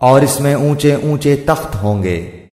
اور اس میں اونچے اونچے تخت ہوں گے۔